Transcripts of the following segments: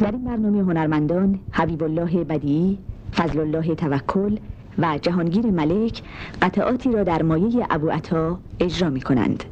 در این برنامه هنرمندان حبیب الله بدی، فضل الله توکل و جهانگیر ملک قطعاتی را در مایه ابو عطا اجرا می کنند.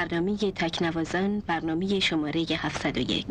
برنامه تکنوازان برنامه شماره 701